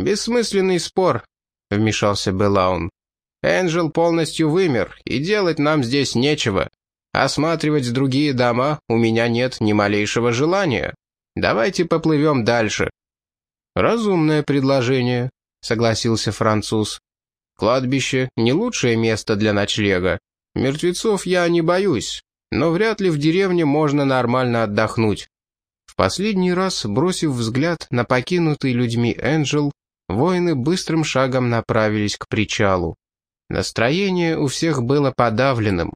«Бессмысленный спор», — вмешался Белаун. «Энджел полностью вымер, и делать нам здесь нечего. Осматривать другие дома у меня нет ни малейшего желания. Давайте поплывем дальше». «Разумное предложение», — согласился француз. «Кладбище — не лучшее место для ночлега. Мертвецов я не боюсь, но вряд ли в деревне можно нормально отдохнуть». В последний раз, бросив взгляд на покинутый людьми Энджел, воины быстрым шагом направились к причалу. Настроение у всех было подавленным.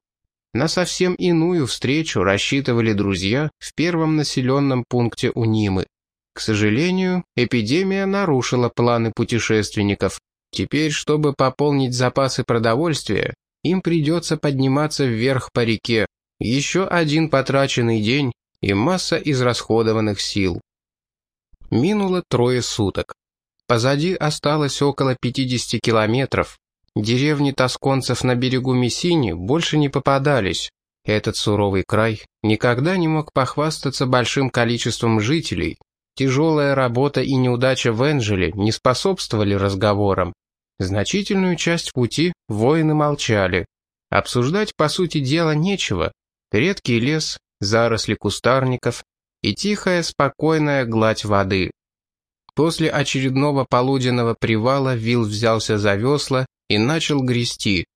На совсем иную встречу рассчитывали друзья в первом населенном пункте Унимы. К сожалению, эпидемия нарушила планы путешественников. Теперь, чтобы пополнить запасы продовольствия, им придется подниматься вверх по реке. Еще один потраченный день и масса израсходованных сил. Минуло трое суток. Позади осталось около 50 километров. Деревни тосконцев на берегу Мессини больше не попадались. Этот суровый край никогда не мог похвастаться большим количеством жителей. Тяжелая работа и неудача в Энджеле не способствовали разговорам. Значительную часть пути воины молчали. Обсуждать, по сути дела, нечего. Редкий лес, заросли кустарников и тихая, спокойная гладь воды. После очередного полуденного привала Вилл взялся за весла и начал грести.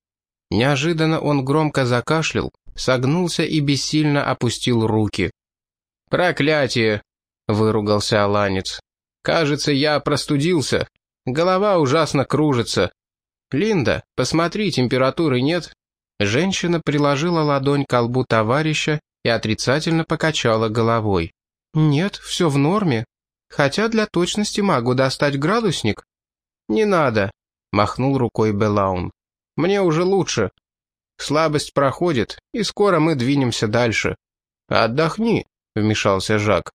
Неожиданно он громко закашлял, согнулся и бессильно опустил руки. «Проклятие!» — выругался Аланец. «Кажется, я простудился. Голова ужасно кружится. Линда, посмотри, температуры нет». Женщина приложила ладонь к колбу товарища и отрицательно покачала головой. «Нет, все в норме. Хотя для точности могу достать градусник». «Не надо», — махнул рукой Белаун. «Мне уже лучше. Слабость проходит, и скоро мы двинемся дальше». «Отдохни», — вмешался Жак.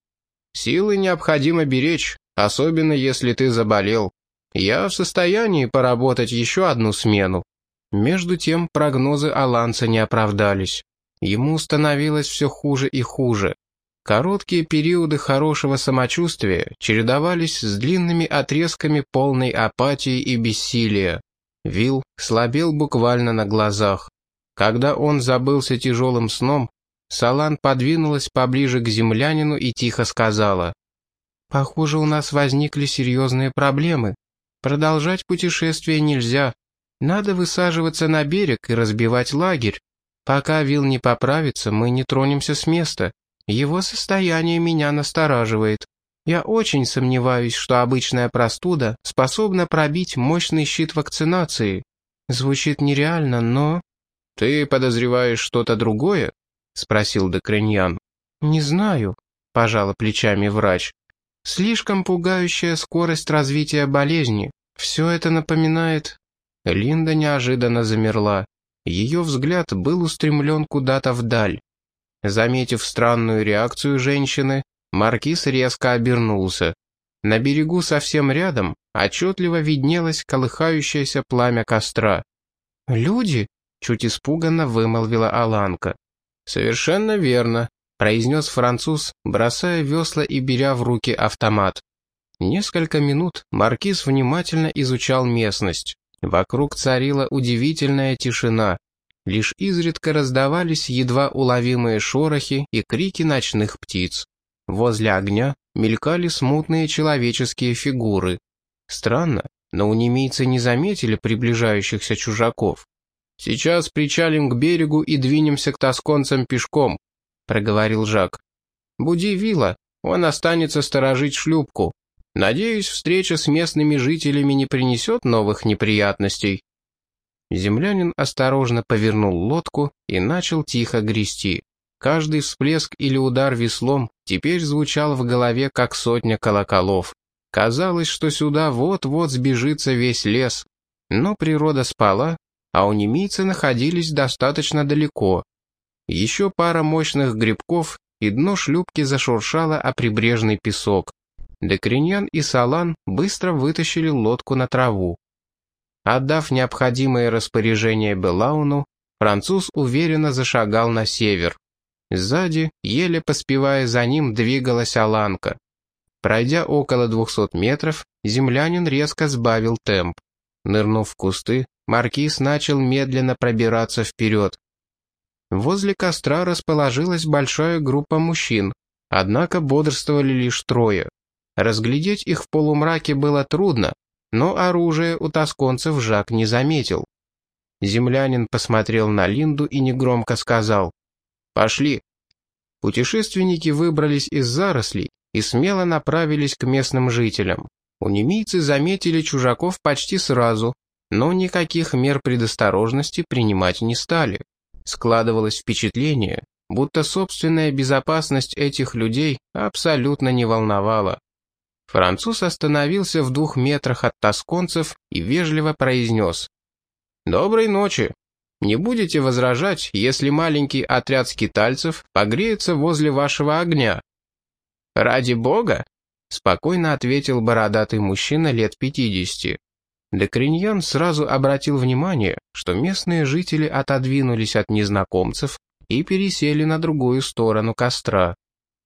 «Силы необходимо беречь, особенно если ты заболел. Я в состоянии поработать еще одну смену». Между тем прогнозы Аланца не оправдались. Ему становилось все хуже и хуже. Короткие периоды хорошего самочувствия чередовались с длинными отрезками полной апатии и бессилия. Вил слабел буквально на глазах. Когда он забылся тяжелым сном, Салан подвинулась поближе к землянину и тихо сказала. «Похоже, у нас возникли серьезные проблемы. Продолжать путешествие нельзя. Надо высаживаться на берег и разбивать лагерь. Пока Вил не поправится, мы не тронемся с места. Его состояние меня настораживает. Я очень сомневаюсь, что обычная простуда способна пробить мощный щит вакцинации. Звучит нереально, но... «Ты подозреваешь что-то другое?» — спросил Декреньян. «Не знаю», — пожала плечами врач. «Слишком пугающая скорость развития болезни. Все это напоминает...» Линда неожиданно замерла. Ее взгляд был устремлен куда-то вдаль. Заметив странную реакцию женщины, Маркиз резко обернулся. На берегу совсем рядом отчетливо виднелось колыхающееся пламя костра. «Люди?» — чуть испуганно вымолвила Аланка. «Совершенно верно», — произнес француз, бросая весла и беря в руки автомат. Несколько минут Маркиз внимательно изучал местность. Вокруг царила удивительная тишина. Лишь изредка раздавались едва уловимые шорохи и крики ночных птиц. Возле огня мелькали смутные человеческие фигуры. Странно, но у немийцы не заметили приближающихся чужаков. «Сейчас причалим к берегу и двинемся к тосконцам пешком», — проговорил Жак. «Буди Вилла, он останется сторожить шлюпку. Надеюсь, встреча с местными жителями не принесет новых неприятностей». Землянин осторожно повернул лодку и начал тихо грести. Каждый всплеск или удар веслом теперь звучал в голове, как сотня колоколов. Казалось, что сюда вот-вот сбежится весь лес. Но природа спала, а у немийца находились достаточно далеко. Еще пара мощных грибков, и дно шлюпки зашуршало о прибрежный песок. Декриньян и Салан быстро вытащили лодку на траву. Отдав необходимые распоряжения Белауну, француз уверенно зашагал на север. Сзади, еле поспевая за ним, двигалась Аланка. Пройдя около 200 метров, землянин резко сбавил темп. Нырнув в кусты, маркиз начал медленно пробираться вперед. Возле костра расположилась большая группа мужчин, однако бодрствовали лишь трое. Разглядеть их в полумраке было трудно, но оружие у тосконцев Жак не заметил. Землянин посмотрел на Линду и негромко сказал «Пошли». Путешественники выбрались из зарослей и смело направились к местным жителям. Унемийцы заметили чужаков почти сразу, но никаких мер предосторожности принимать не стали. Складывалось впечатление, будто собственная безопасность этих людей абсолютно не волновала. Француз остановился в двух метрах от тосконцев и вежливо произнес. «Доброй ночи. Не будете возражать, если маленький отряд скитальцев погреется возле вашего огня?» «Ради бога?» — спокойно ответил бородатый мужчина лет пятидесяти. Декриньян сразу обратил внимание, что местные жители отодвинулись от незнакомцев и пересели на другую сторону костра.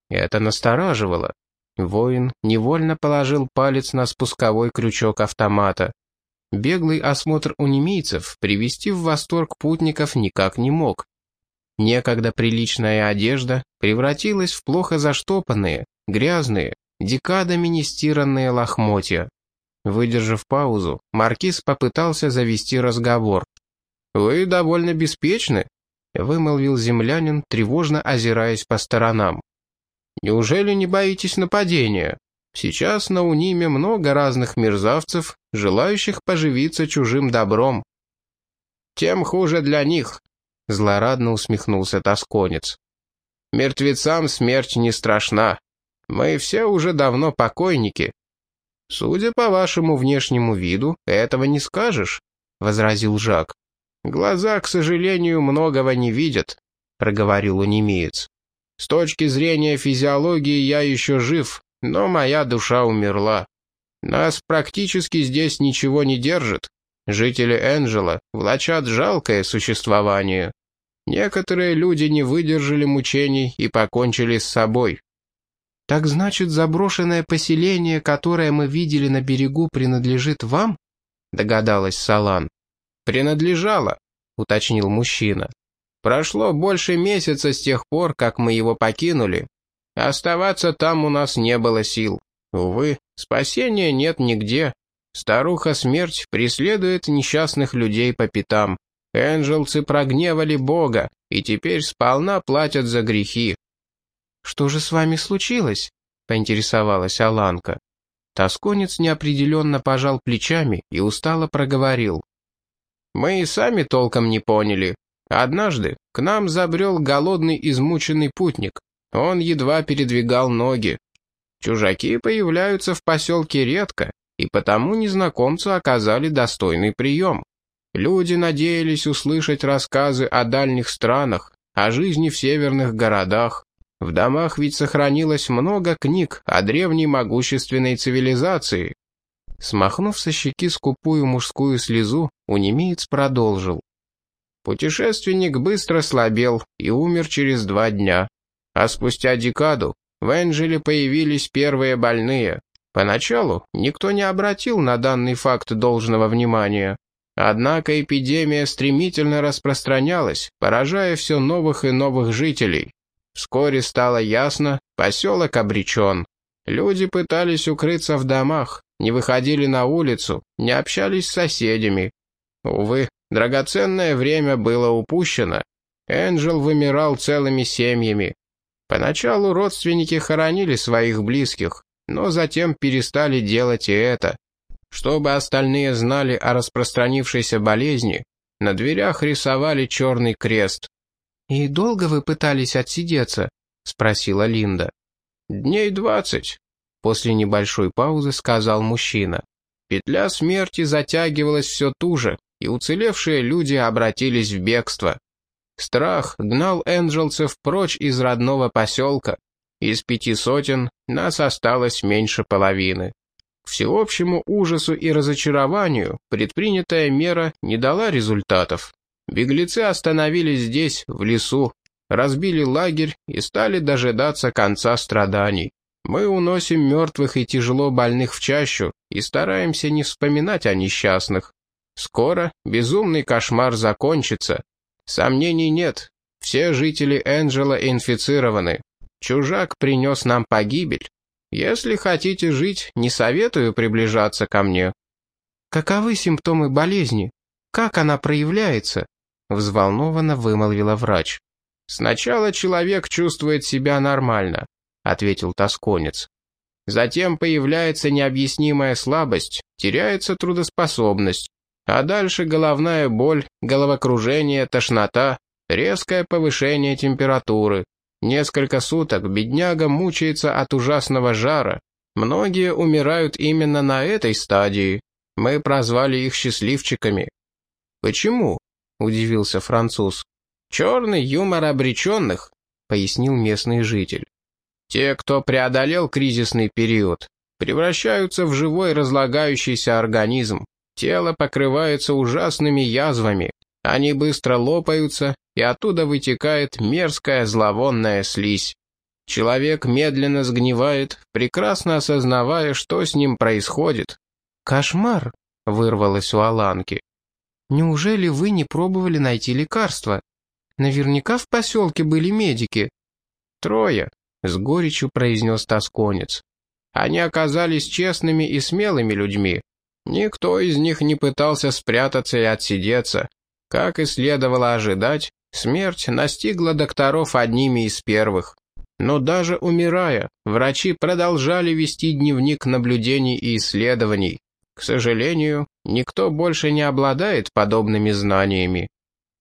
Это настораживало. Воин невольно положил палец на спусковой крючок автомата. Беглый осмотр у немейцев привести в восторг путников никак не мог. Некогда приличная одежда превратилась в плохо заштопанные, грязные, декадами нестиранные лохмотья. Выдержав паузу, маркиз попытался завести разговор. «Вы довольно беспечны», — вымолвил землянин, тревожно озираясь по сторонам. Неужели не боитесь нападения? Сейчас на Униме много разных мерзавцев, желающих поживиться чужим добром. Тем хуже для них, — злорадно усмехнулся тосконец. Мертвецам смерть не страшна. Мы все уже давно покойники. Судя по вашему внешнему виду, этого не скажешь, — возразил Жак. Глаза, к сожалению, многого не видят, — проговорил унемеец. С точки зрения физиологии я еще жив, но моя душа умерла. Нас практически здесь ничего не держит. Жители Энджела влачат жалкое существование. Некоторые люди не выдержали мучений и покончили с собой. «Так значит, заброшенное поселение, которое мы видели на берегу, принадлежит вам?» — догадалась Салан. «Принадлежало», — уточнил мужчина. Прошло больше месяца с тех пор, как мы его покинули. Оставаться там у нас не было сил. Увы, спасения нет нигде. Старуха-смерть преследует несчастных людей по пятам. Энджелцы прогневали Бога и теперь сполна платят за грехи. «Что же с вами случилось?» — поинтересовалась Аланка. Тосконец неопределенно пожал плечами и устало проговорил. «Мы и сами толком не поняли. Однажды к нам забрел голодный измученный путник. Он едва передвигал ноги. Чужаки появляются в поселке редко, и потому незнакомцу оказали достойный прием. Люди надеялись услышать рассказы о дальних странах, о жизни в северных городах. В домах ведь сохранилось много книг о древней могущественной цивилизации. Смахнув со щеки скупую мужскую слезу, унемеец продолжил. Путешественник быстро слабел и умер через два дня. А спустя декаду в Энджеле появились первые больные. Поначалу никто не обратил на данный факт должного внимания. Однако эпидемия стремительно распространялась, поражая все новых и новых жителей. Вскоре стало ясно, поселок обречен. Люди пытались укрыться в домах, не выходили на улицу, не общались с соседями. Увы, Драгоценное время было упущено. Энджел вымирал целыми семьями. Поначалу родственники хоронили своих близких, но затем перестали делать и это. Чтобы остальные знали о распространившейся болезни, на дверях рисовали черный крест. «И долго вы пытались отсидеться?» — спросила Линда. «Дней двадцать», — после небольшой паузы сказал мужчина. Петля смерти затягивалась все туже, и уцелевшие люди обратились в бегство. Страх гнал энджелцев прочь из родного поселка. Из пяти сотен нас осталось меньше половины. К всеобщему ужасу и разочарованию предпринятая мера не дала результатов. Беглецы остановились здесь, в лесу, разбили лагерь и стали дожидаться конца страданий. Мы уносим мертвых и тяжело больных в чащу и стараемся не вспоминать о несчастных. Скоро безумный кошмар закончится. Сомнений нет, все жители Энджела инфицированы. Чужак принес нам погибель. Если хотите жить, не советую приближаться ко мне». «Каковы симптомы болезни? Как она проявляется?» Взволнованно вымолвила врач. «Сначала человек чувствует себя нормально», — ответил тосконец. «Затем появляется необъяснимая слабость, теряется трудоспособность, а дальше головная боль, головокружение, тошнота, резкое повышение температуры. Несколько суток бедняга мучается от ужасного жара. Многие умирают именно на этой стадии. Мы прозвали их счастливчиками. «Почему?» — удивился француз. «Черный юмор обреченных», — пояснил местный житель. «Те, кто преодолел кризисный период, превращаются в живой разлагающийся организм. Тело покрывается ужасными язвами. Они быстро лопаются, и оттуда вытекает мерзкая зловонная слизь. Человек медленно сгнивает, прекрасно осознавая, что с ним происходит. «Кошмар!» — вырвалось у Аланки. «Неужели вы не пробовали найти лекарства? Наверняка в поселке были медики». «Трое», — с горечью произнес тосконец. «Они оказались честными и смелыми людьми. Никто из них не пытался спрятаться и отсидеться. Как и следовало ожидать, смерть настигла докторов одними из первых. Но даже умирая, врачи продолжали вести дневник наблюдений и исследований. К сожалению, никто больше не обладает подобными знаниями.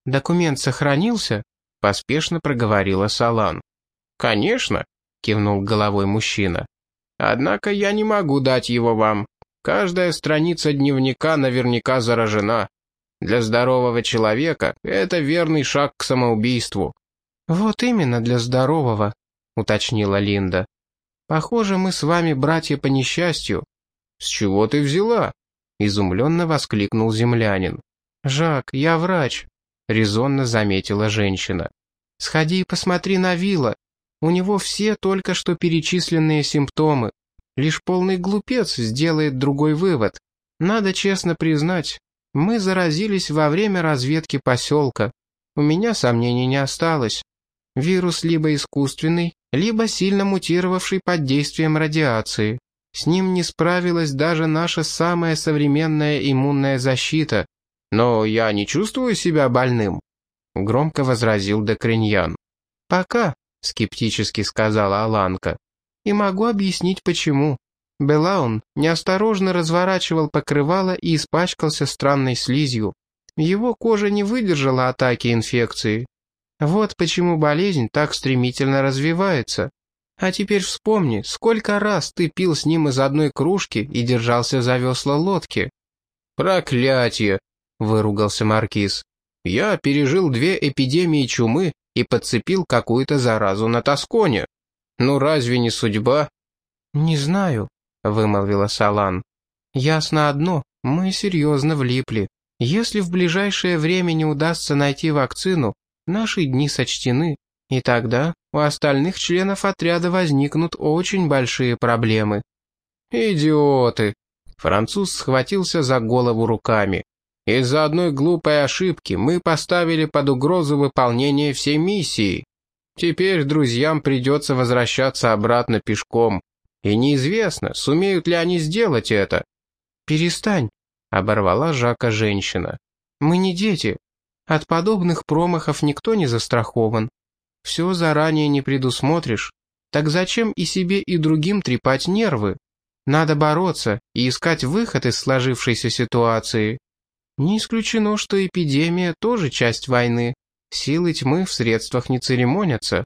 «Документ сохранился?» — поспешно проговорила Салан. «Конечно», — кивнул головой мужчина. «Однако я не могу дать его вам. Каждая страница дневника наверняка заражена. Для здорового человека это верный шаг к самоубийству». «Вот именно для здорового», — уточнила Линда. «Похоже, мы с вами братья по несчастью». «С чего ты взяла?» — изумленно воскликнул землянин. «Жак, я врач», — резонно заметила женщина. «Сходи и посмотри на Вилла. У него все только что перечисленные симптомы. Лишь полный глупец сделает другой вывод. Надо честно признать, мы заразились во время разведки поселка. У меня сомнений не осталось. Вирус либо искусственный, либо сильно мутировавший под действием радиации. С ним не справилась даже наша самая современная иммунная защита. Но я не чувствую себя больным, громко возразил Декриньян. Пока, скептически сказала Аланка. И могу объяснить почему. Белаун неосторожно разворачивал покрывало и испачкался странной слизью. Его кожа не выдержала атаки инфекции. Вот почему болезнь так стремительно развивается. А теперь вспомни, сколько раз ты пил с ним из одной кружки и держался за весла лодки. «Проклятие!» — выругался Маркиз. «Я пережил две эпидемии чумы и подцепил какую-то заразу на Тосконе. Ну разве не судьба?» «Не знаю», — вымолвила Салан. «Ясно одно, мы серьезно влипли. Если в ближайшее время не удастся найти вакцину, наши дни сочтены, и тогда у остальных членов отряда возникнут очень большие проблемы». «Идиоты!» Француз схватился за голову руками. «Из-за одной глупой ошибки мы поставили под угрозу выполнение всей миссии. Теперь друзьям придется возвращаться обратно пешком. И неизвестно, сумеют ли они сделать это. «Перестань», — оборвала Жака женщина. «Мы не дети. От подобных промахов никто не застрахован. Все заранее не предусмотришь. Так зачем и себе, и другим трепать нервы? Надо бороться и искать выход из сложившейся ситуации. Не исключено, что эпидемия тоже часть войны. Силы тьмы в средствах не церемонятся.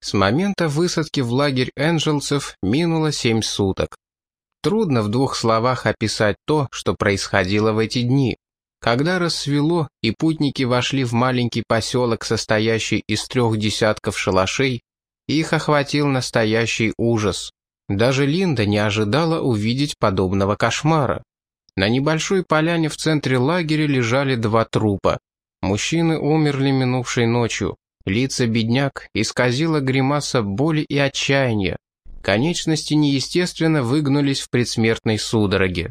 С момента высадки в лагерь энджелсов минуло семь суток. Трудно в двух словах описать то, что происходило в эти дни. Когда рассвело и путники вошли в маленький поселок, состоящий из трех десятков шалашей, их охватил настоящий ужас. Даже Линда не ожидала увидеть подобного кошмара. На небольшой поляне в центре лагеря лежали два трупа. Мужчины умерли минувшей ночью. Лица бедняк исказила гримаса боли и отчаяния. Конечности неестественно выгнулись в предсмертной судороге.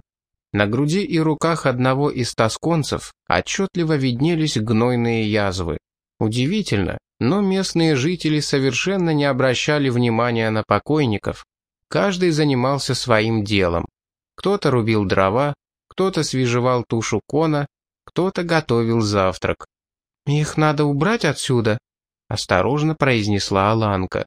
На груди и руках одного из тосконцев отчетливо виднелись гнойные язвы. Удивительно, но местные жители совершенно не обращали внимания на покойников. Каждый занимался своим делом. Кто-то рубил дрова, кто-то свежевал тушу кона, кто-то готовил завтрак. «Их надо убрать отсюда», — осторожно произнесла Аланка.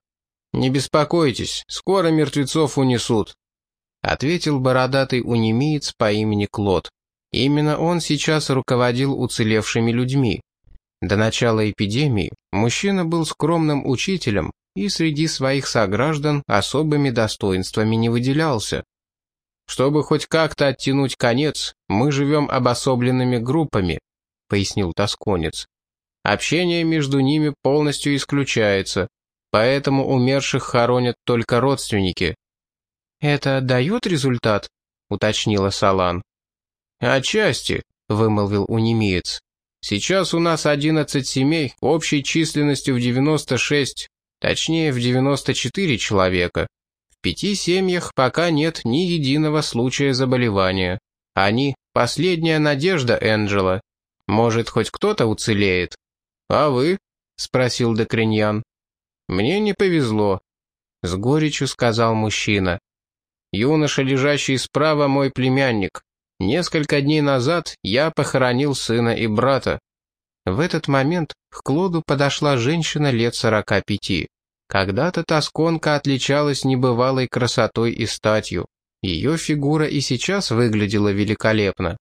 «Не беспокойтесь, скоро мертвецов унесут», — ответил бородатый унемиец по имени Клод. Именно он сейчас руководил уцелевшими людьми. До начала эпидемии мужчина был скромным учителем и среди своих сограждан особыми достоинствами не выделялся. «Чтобы хоть как-то оттянуть конец, мы живем обособленными группами», — пояснил тосконец. «Общение между ними полностью исключается, поэтому умерших хоронят только родственники. «Это дает результат?» — уточнила Салан. «Отчасти», — вымолвил унемиец. «Сейчас у нас 11 семей общей численностью в 96, точнее в 94 человека. Пяти семьях пока нет ни единого случая заболевания. Они — последняя надежда Энджела. Может, хоть кто-то уцелеет?» «А вы?» — спросил Декриньян. «Мне не повезло», — с горечью сказал мужчина. Юноша, лежащий справа, мой племянник. Несколько дней назад я похоронил сына и брата. В этот момент к Клоду подошла женщина лет сорока пяти. Когда-то тосконка отличалась небывалой красотой и статью. Ее фигура и сейчас выглядела великолепно.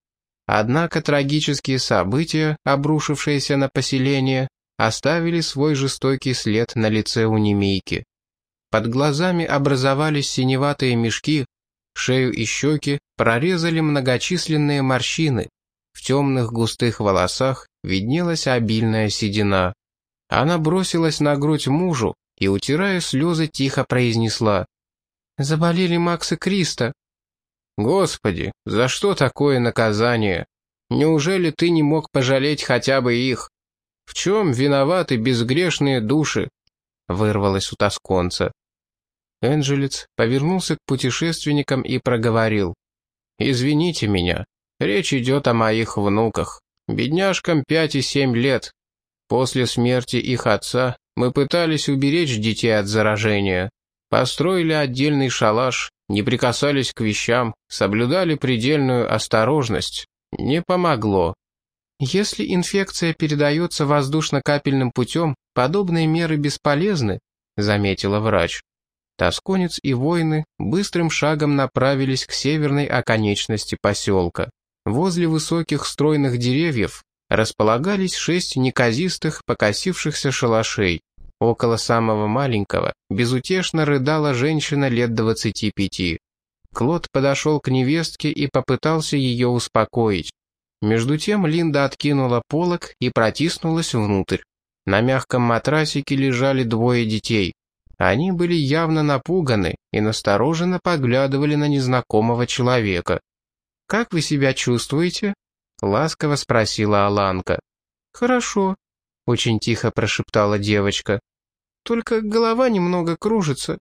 Однако трагические события, обрушившиеся на поселение, оставили свой жестокий след на лице у немейки. Под глазами образовались синеватые мешки, шею и щеки прорезали многочисленные морщины. В темных густых волосах виднелась обильная седина. Она бросилась на грудь мужу и, утирая слезы, тихо произнесла. «Заболели Макс и Криста». «Господи, за что такое наказание? Неужели ты не мог пожалеть хотя бы их? В чем виноваты безгрешные души?» Вырвалось у тосконца. Энджелец повернулся к путешественникам и проговорил. «Извините меня, речь идет о моих внуках. Бедняжкам пять и семь лет. После смерти их отца мы пытались уберечь детей от заражения. Построили отдельный шалаш, не прикасались к вещам, соблюдали предельную осторожность. Не помогло. Если инфекция передается воздушно-капельным путем, подобные меры бесполезны, заметила врач. Тосконец и воины быстрым шагом направились к северной оконечности поселка. Возле высоких стройных деревьев располагались шесть неказистых покосившихся шалашей. Около самого маленького безутешно рыдала женщина лет двадцати пяти. Клод подошел к невестке и попытался ее успокоить. Между тем Линда откинула полог и протиснулась внутрь. На мягком матрасике лежали двое детей. Они были явно напуганы и настороженно поглядывали на незнакомого человека. «Как вы себя чувствуете?» — ласково спросила Аланка. «Хорошо», — очень тихо прошептала девочка. «Только голова немного кружится.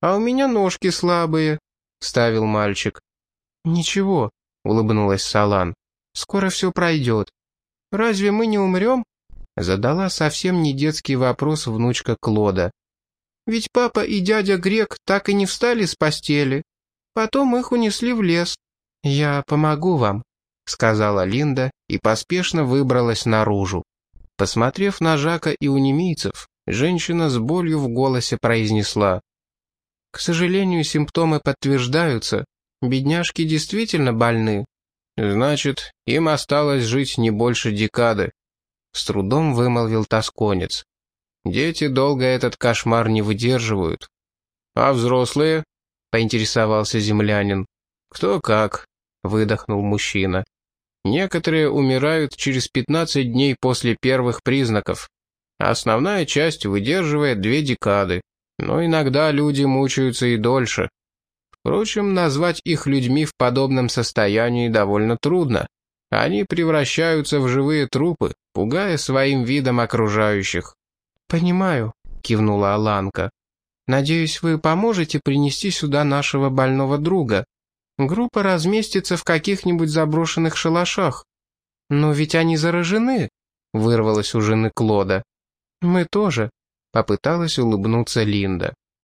А у меня ножки слабые», — ставил мальчик. «Ничего», — улыбнулась Салан. «Скоро все пройдет. Разве мы не умрем?» Задала совсем не детский вопрос внучка Клода. Ведь папа и дядя Грек так и не встали с постели. Потом их унесли в лес. «Я помогу вам», — сказала Линда и поспешно выбралась наружу. Посмотрев на Жака и унемийцев, женщина с болью в голосе произнесла. «К сожалению, симптомы подтверждаются. Бедняжки действительно больны». «Значит, им осталось жить не больше декады», — с трудом вымолвил тосконец. Дети долго этот кошмар не выдерживают. А взрослые? Поинтересовался землянин. Кто как, выдохнул мужчина. Некоторые умирают через 15 дней после первых признаков. Основная часть выдерживает две декады. Но иногда люди мучаются и дольше. Впрочем, назвать их людьми в подобном состоянии довольно трудно. Они превращаются в живые трупы, пугая своим видом окружающих. «Понимаю», — кивнула Аланка. Надеюсь, вы поможете принести сюда нашего больного друга. Группа разместится в каких-нибудь заброшенных шалашах. Но ведь они заражены, вырвалось у жены Клода. Мы тоже, попыталась улыбнуться Линда.